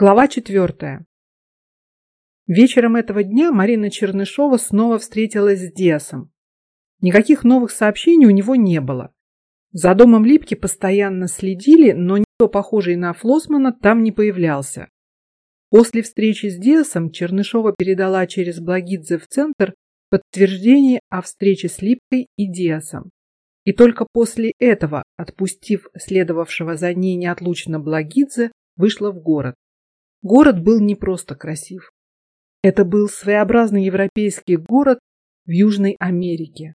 Глава четвертая. Вечером этого дня Марина Чернышова снова встретилась с Диасом. Никаких новых сообщений у него не было. За домом Липки постоянно следили, но никто похожий на Флосмана там не появлялся. После встречи с Диасом Чернышова передала через Благидзе в центр подтверждение о встрече с Липкой и Диасом. И только после этого, отпустив следовавшего за ней неотлучно Благидзе, вышла в город. Город был не просто красив. Это был своеобразный европейский город в Южной Америке.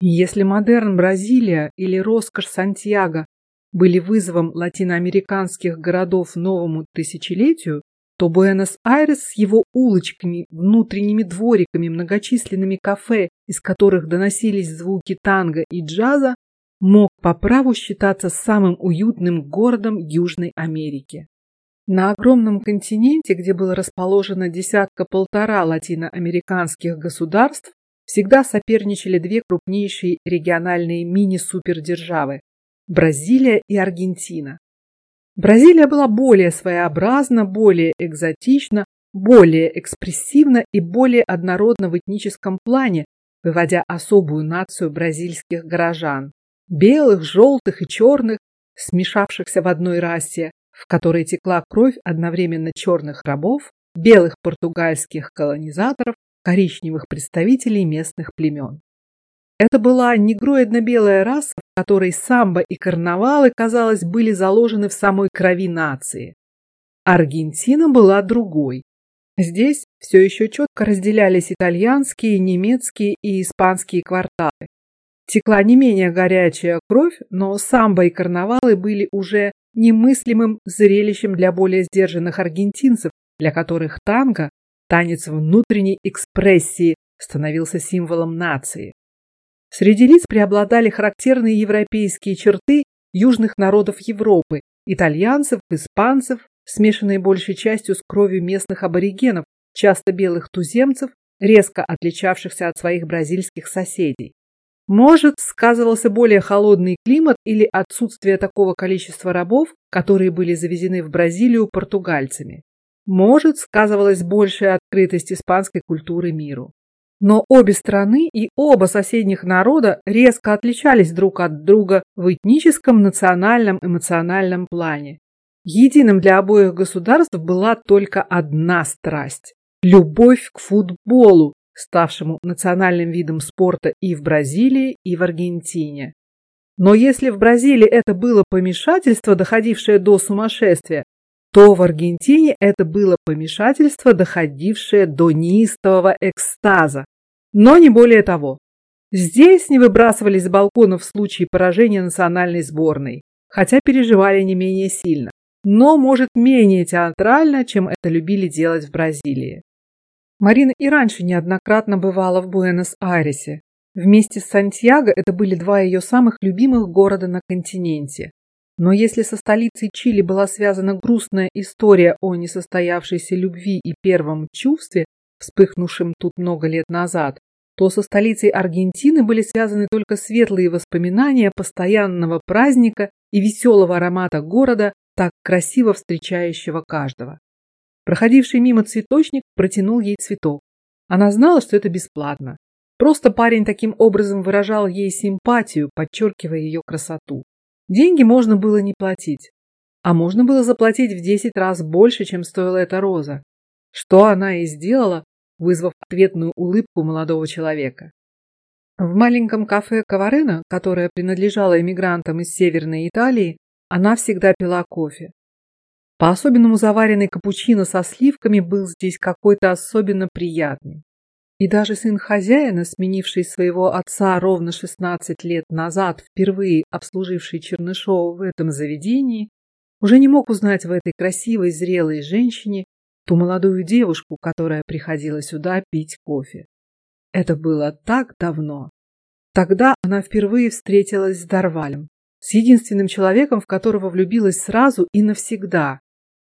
Если модерн Бразилия или роскошь Сантьяго были вызовом латиноамериканских городов новому тысячелетию, то Буэнос-Айрес с его улочками, внутренними двориками, многочисленными кафе, из которых доносились звуки танго и джаза, мог по праву считаться самым уютным городом Южной Америки. На огромном континенте, где было расположено десятка-полтора латиноамериканских государств, всегда соперничали две крупнейшие региональные мини-супердержавы – Бразилия и Аргентина. Бразилия была более своеобразна, более экзотична, более экспрессивна и более однородна в этническом плане, выводя особую нацию бразильских горожан – белых, желтых и черных, смешавшихся в одной расе, в которой текла кровь одновременно черных рабов, белых португальских колонизаторов, коричневых представителей местных племен. Это была негроидно-белая раса, в которой самбо и карнавалы, казалось, были заложены в самой крови нации. Аргентина была другой. Здесь все еще четко разделялись итальянские, немецкие и испанские кварталы. Текла не менее горячая кровь, но самбо и карнавалы были уже немыслимым зрелищем для более сдержанных аргентинцев, для которых танго, танец внутренней экспрессии, становился символом нации. Среди лиц преобладали характерные европейские черты южных народов Европы, итальянцев, испанцев, смешанные большей частью с кровью местных аборигенов, часто белых туземцев, резко отличавшихся от своих бразильских соседей. Может, сказывался более холодный климат или отсутствие такого количества рабов, которые были завезены в Бразилию португальцами. Может, сказывалась большая открытость испанской культуры миру. Но обе страны и оба соседних народа резко отличались друг от друга в этническом, национальном, эмоциональном плане. Единым для обоих государств была только одна страсть – любовь к футболу, ставшему национальным видом спорта и в Бразилии, и в Аргентине. Но если в Бразилии это было помешательство, доходившее до сумасшествия, то в Аргентине это было помешательство, доходившее до неистового экстаза, но не более того. Здесь не выбрасывались с балконов в случае поражения национальной сборной, хотя переживали не менее сильно, но, может, менее театрально, чем это любили делать в Бразилии. Марина и раньше неоднократно бывала в Буэнос-Айресе. Вместе с Сантьяго это были два ее самых любимых города на континенте. Но если со столицей Чили была связана грустная история о несостоявшейся любви и первом чувстве, вспыхнувшем тут много лет назад, то со столицей Аргентины были связаны только светлые воспоминания постоянного праздника и веселого аромата города, так красиво встречающего каждого. Проходивший мимо цветочник протянул ей цветок. Она знала, что это бесплатно. Просто парень таким образом выражал ей симпатию, подчеркивая ее красоту. Деньги можно было не платить, а можно было заплатить в десять раз больше, чем стоила эта роза. Что она и сделала, вызвав ответную улыбку молодого человека. В маленьком кафе Каварена, которое принадлежало эмигрантам из Северной Италии, она всегда пила кофе. По-особенному заваренный капучино со сливками был здесь какой-то особенно приятный. И даже сын хозяина, сменивший своего отца ровно 16 лет назад, впервые обслуживший Чернышова в этом заведении, уже не мог узнать в этой красивой, зрелой женщине ту молодую девушку, которая приходила сюда пить кофе. Это было так давно. Тогда она впервые встретилась с Дарвалем, с единственным человеком, в которого влюбилась сразу и навсегда,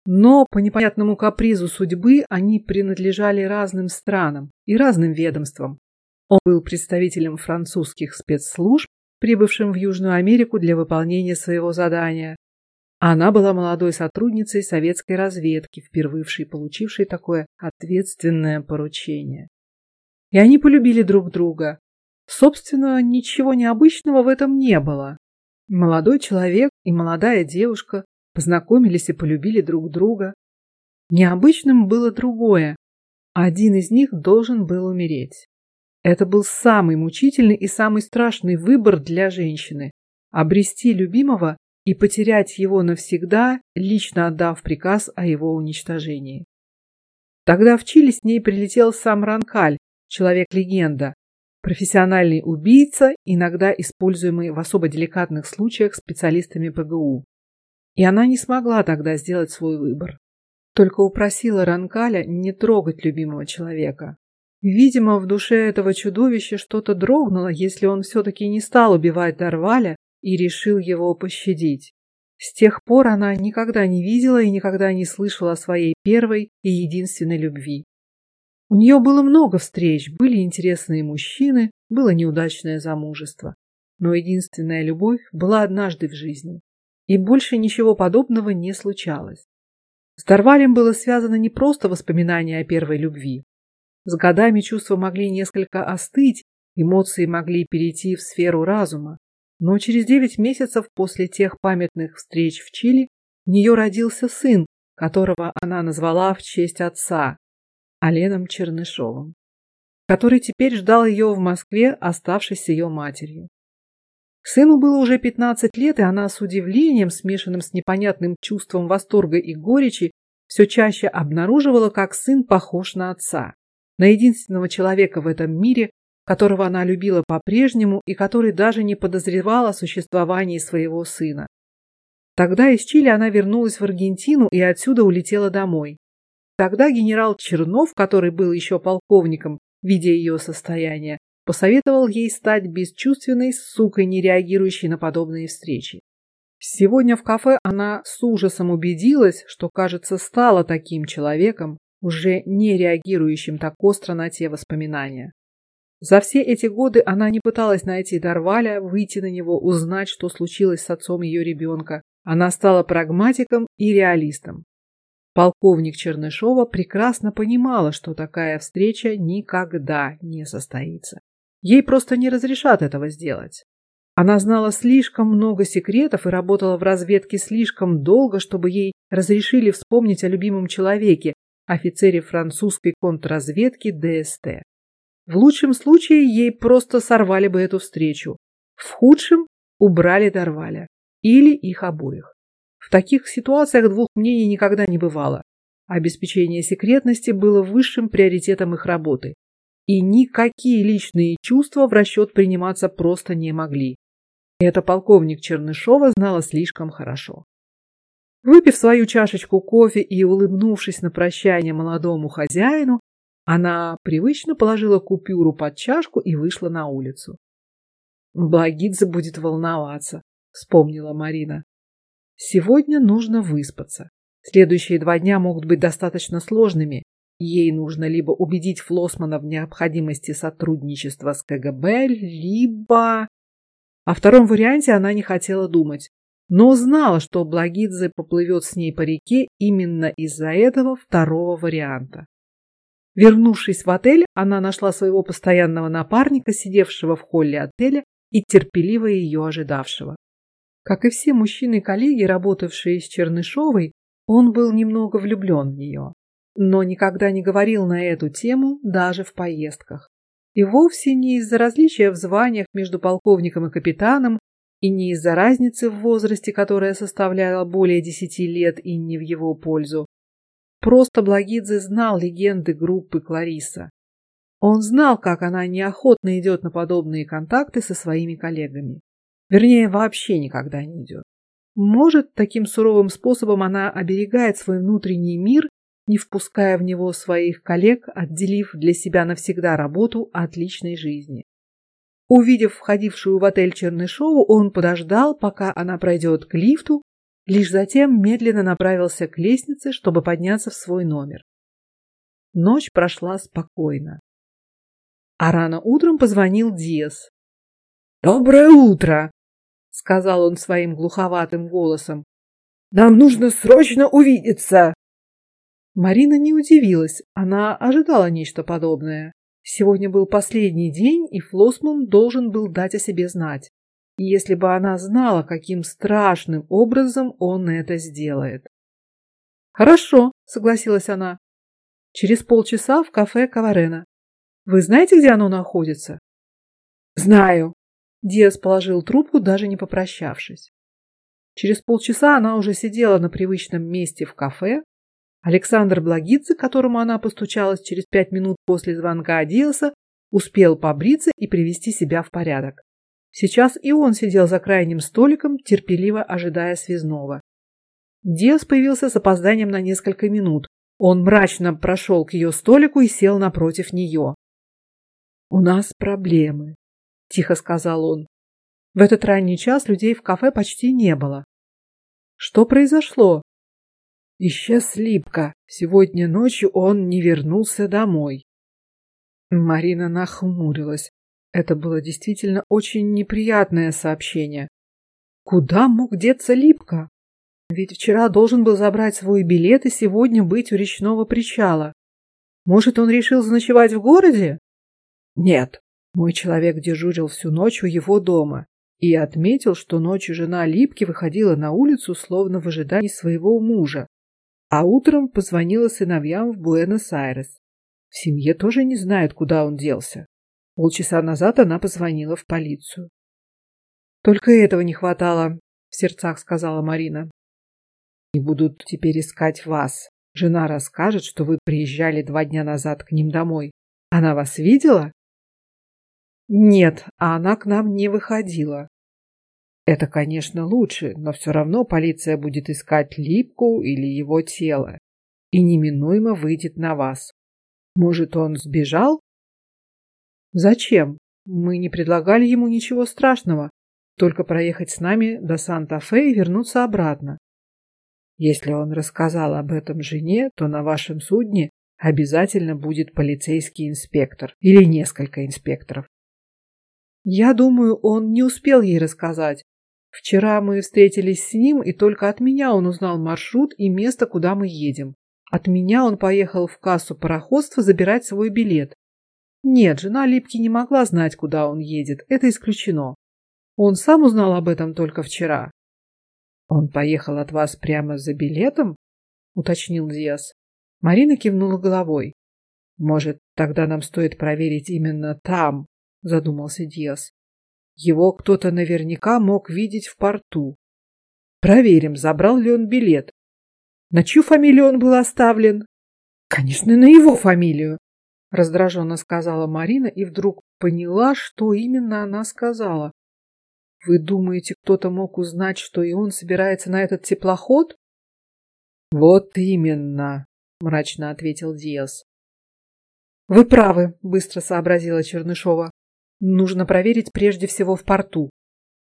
но по непонятному капризу судьбы они принадлежали разным странам и разным ведомствам. Он был представителем французских спецслужб, прибывшим в Южную Америку для выполнения своего задания, Она была молодой сотрудницей советской разведки, впервые получившей такое ответственное поручение. И они полюбили друг друга. Собственно, ничего необычного в этом не было. Молодой человек и молодая девушка познакомились и полюбили друг друга. Необычным было другое. Один из них должен был умереть. Это был самый мучительный и самый страшный выбор для женщины – обрести любимого и потерять его навсегда, лично отдав приказ о его уничтожении. Тогда в Чили с ней прилетел сам Ранкаль, человек-легенда, профессиональный убийца, иногда используемый в особо деликатных случаях специалистами ПГУ. И она не смогла тогда сделать свой выбор. Только упросила Ранкаля не трогать любимого человека. Видимо, в душе этого чудовища что-то дрогнуло, если он все-таки не стал убивать Дарваля и решил его пощадить. С тех пор она никогда не видела и никогда не слышала о своей первой и единственной любви. У нее было много встреч, были интересные мужчины, было неудачное замужество. Но единственная любовь была однажды в жизни. И больше ничего подобного не случалось. С Дарвалем было связано не просто воспоминание о первой любви. С годами чувства могли несколько остыть, эмоции могли перейти в сферу разума, но через девять месяцев после тех памятных встреч в Чили у нее родился сын, которого она назвала в честь отца, Оленом Чернышовым, который теперь ждал ее в Москве, оставшись с ее матерью. Сыну было уже 15 лет, и она с удивлением, смешанным с непонятным чувством восторга и горечи, все чаще обнаруживала, как сын похож на отца, на единственного человека в этом мире, которого она любила по-прежнему и который даже не подозревал о существовании своего сына. Тогда из Чили она вернулась в Аргентину и отсюда улетела домой. Тогда генерал Чернов, который был еще полковником, видя ее состояние, посоветовал ей стать бесчувственной сукой, не реагирующей на подобные встречи. Сегодня в кафе она с ужасом убедилась, что, кажется, стала таким человеком, уже не реагирующим так остро на те воспоминания. За все эти годы она не пыталась найти Дарваля, выйти на него, узнать, что случилось с отцом ее ребенка. Она стала прагматиком и реалистом. Полковник Чернышова прекрасно понимала, что такая встреча никогда не состоится. Ей просто не разрешат этого сделать. Она знала слишком много секретов и работала в разведке слишком долго, чтобы ей разрешили вспомнить о любимом человеке, офицере французской контрразведки ДСТ. В лучшем случае ей просто сорвали бы эту встречу. В худшем убрали Дарваля. Или их обоих. В таких ситуациях двух мнений никогда не бывало. Обеспечение секретности было высшим приоритетом их работы. И никакие личные чувства в расчет приниматься просто не могли. Это полковник Чернышова знала слишком хорошо. Выпив свою чашечку кофе и улыбнувшись на прощание молодому хозяину, она привычно положила купюру под чашку и вышла на улицу. Благидзе будет волноваться, вспомнила Марина. Сегодня нужно выспаться. Следующие два дня могут быть достаточно сложными. Ей нужно либо убедить Флосмана в необходимости сотрудничества с КГБ, либо... О втором варианте она не хотела думать, но знала, что Благидзе поплывет с ней по реке именно из-за этого второго варианта. Вернувшись в отель, она нашла своего постоянного напарника, сидевшего в холле отеля и терпеливо ее ожидавшего. Как и все мужчины-коллеги, работавшие с Чернышовой, он был немного влюблен в нее, но никогда не говорил на эту тему даже в поездках. И вовсе не из-за различия в званиях между полковником и капитаном, и не из-за разницы в возрасте, которая составляла более десяти лет и не в его пользу, Просто Благидзе знал легенды группы Клариса. Он знал, как она неохотно идет на подобные контакты со своими коллегами. Вернее, вообще никогда не идет. Может, таким суровым способом она оберегает свой внутренний мир, не впуская в него своих коллег, отделив для себя навсегда работу от личной жизни. Увидев входившую в отель Чернышову, он подождал, пока она пройдет к лифту, Лишь затем медленно направился к лестнице, чтобы подняться в свой номер. Ночь прошла спокойно. А рано утром позвонил Диас. «Доброе утро!» — сказал он своим глуховатым голосом. Нам нужно срочно увидеться!» Марина не удивилась, она ожидала нечто подобное. Сегодня был последний день, и Флосман должен был дать о себе знать. И если бы она знала, каким страшным образом он это сделает. «Хорошо», — согласилась она. «Через полчаса в кафе Каварена. Вы знаете, где оно находится?» «Знаю». Диас положил трубку, даже не попрощавшись. Через полчаса она уже сидела на привычном месте в кафе. Александр Благидзе, которому она постучалась через пять минут после звонка Диаса, успел побриться и привести себя в порядок. Сейчас и он сидел за крайним столиком, терпеливо ожидая связного. Диас появился с опозданием на несколько минут. Он мрачно прошел к ее столику и сел напротив нее. «У нас проблемы», – тихо сказал он. В этот ранний час людей в кафе почти не было. «Что произошло?» «Исчез Липка. Сегодня ночью он не вернулся домой». Марина нахмурилась. Это было действительно очень неприятное сообщение. Куда мог деться Липка? Ведь вчера должен был забрать свой билет и сегодня быть у речного причала. Может, он решил заночевать в городе? Нет, мой человек дежурил всю ночь у его дома и отметил, что ночью жена Липки выходила на улицу, словно в ожидании своего мужа, а утром позвонила сыновьям в Буэнос-Айрес. В семье тоже не знают, куда он делся. Полчаса назад она позвонила в полицию. Только этого не хватало, в сердцах сказала Марина и будут теперь искать вас. Жена расскажет, что вы приезжали два дня назад к ним домой. Она вас видела? Нет, а она к нам не выходила. Это, конечно, лучше, но все равно полиция будет искать Липку или его тело и неминуемо выйдет на вас. Может, он сбежал? Зачем? Мы не предлагали ему ничего страшного, только проехать с нами до Санта-Фе и вернуться обратно. Если он рассказал об этом жене, то на вашем судне обязательно будет полицейский инспектор или несколько инспекторов. Я думаю, он не успел ей рассказать. Вчера мы встретились с ним, и только от меня он узнал маршрут и место, куда мы едем. От меня он поехал в кассу пароходства забирать свой билет. Нет, жена Липки не могла знать, куда он едет. Это исключено. Он сам узнал об этом только вчера. Он поехал от вас прямо за билетом? уточнил Диас. Марина кивнула головой. Может, тогда нам стоит проверить именно там, задумался Диас. Его кто-то наверняка мог видеть в порту. Проверим, забрал ли он билет. На чью фамилию он был оставлен? Конечно, на его фамилию, раздраженно сказала Марина и вдруг поняла, что именно она сказала. Вы думаете, кто-то мог узнать, что и он собирается на этот теплоход? Вот именно, мрачно ответил Диас. Вы правы, быстро сообразила Чернышова. Нужно проверить прежде всего в порту,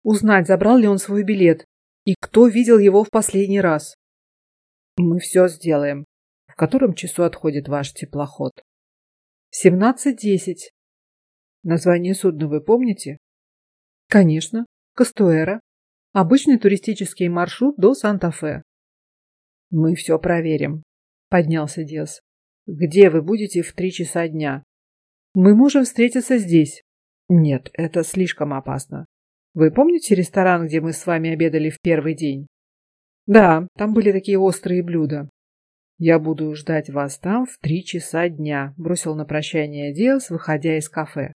узнать, забрал ли он свой билет и кто видел его в последний раз. Мы все сделаем. В котором часу отходит ваш теплоход? Семнадцать десять. Название судна вы помните? Конечно. Кастуэра. Обычный туристический маршрут до Санта-Фе. Мы все проверим, поднялся Диас. Где вы будете в три часа дня? Мы можем встретиться здесь. Нет, это слишком опасно. Вы помните ресторан, где мы с вами обедали в первый день? Да, там были такие острые блюда. Я буду ждать вас там в три часа дня, бросил на прощание Диас, выходя из кафе.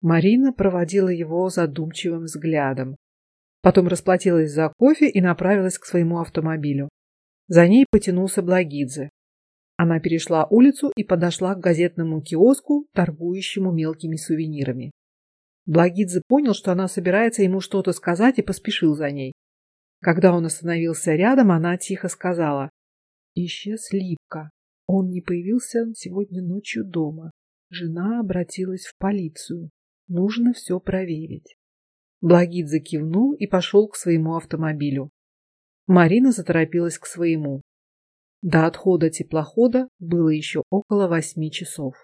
Марина проводила его задумчивым взглядом. Потом расплатилась за кофе и направилась к своему автомобилю. За ней потянулся Благидзе. Она перешла улицу и подошла к газетному киоску, торгующему мелкими сувенирами. Благидзе понял, что она собирается ему что-то сказать, и поспешил за ней. Когда он остановился рядом, она тихо сказала: "Исчез Липка. Он не появился сегодня ночью дома. Жена обратилась в полицию. Нужно все проверить. Благидзе кивнул и пошел к своему автомобилю. Марина заторопилась к своему. До отхода теплохода было еще около восьми часов.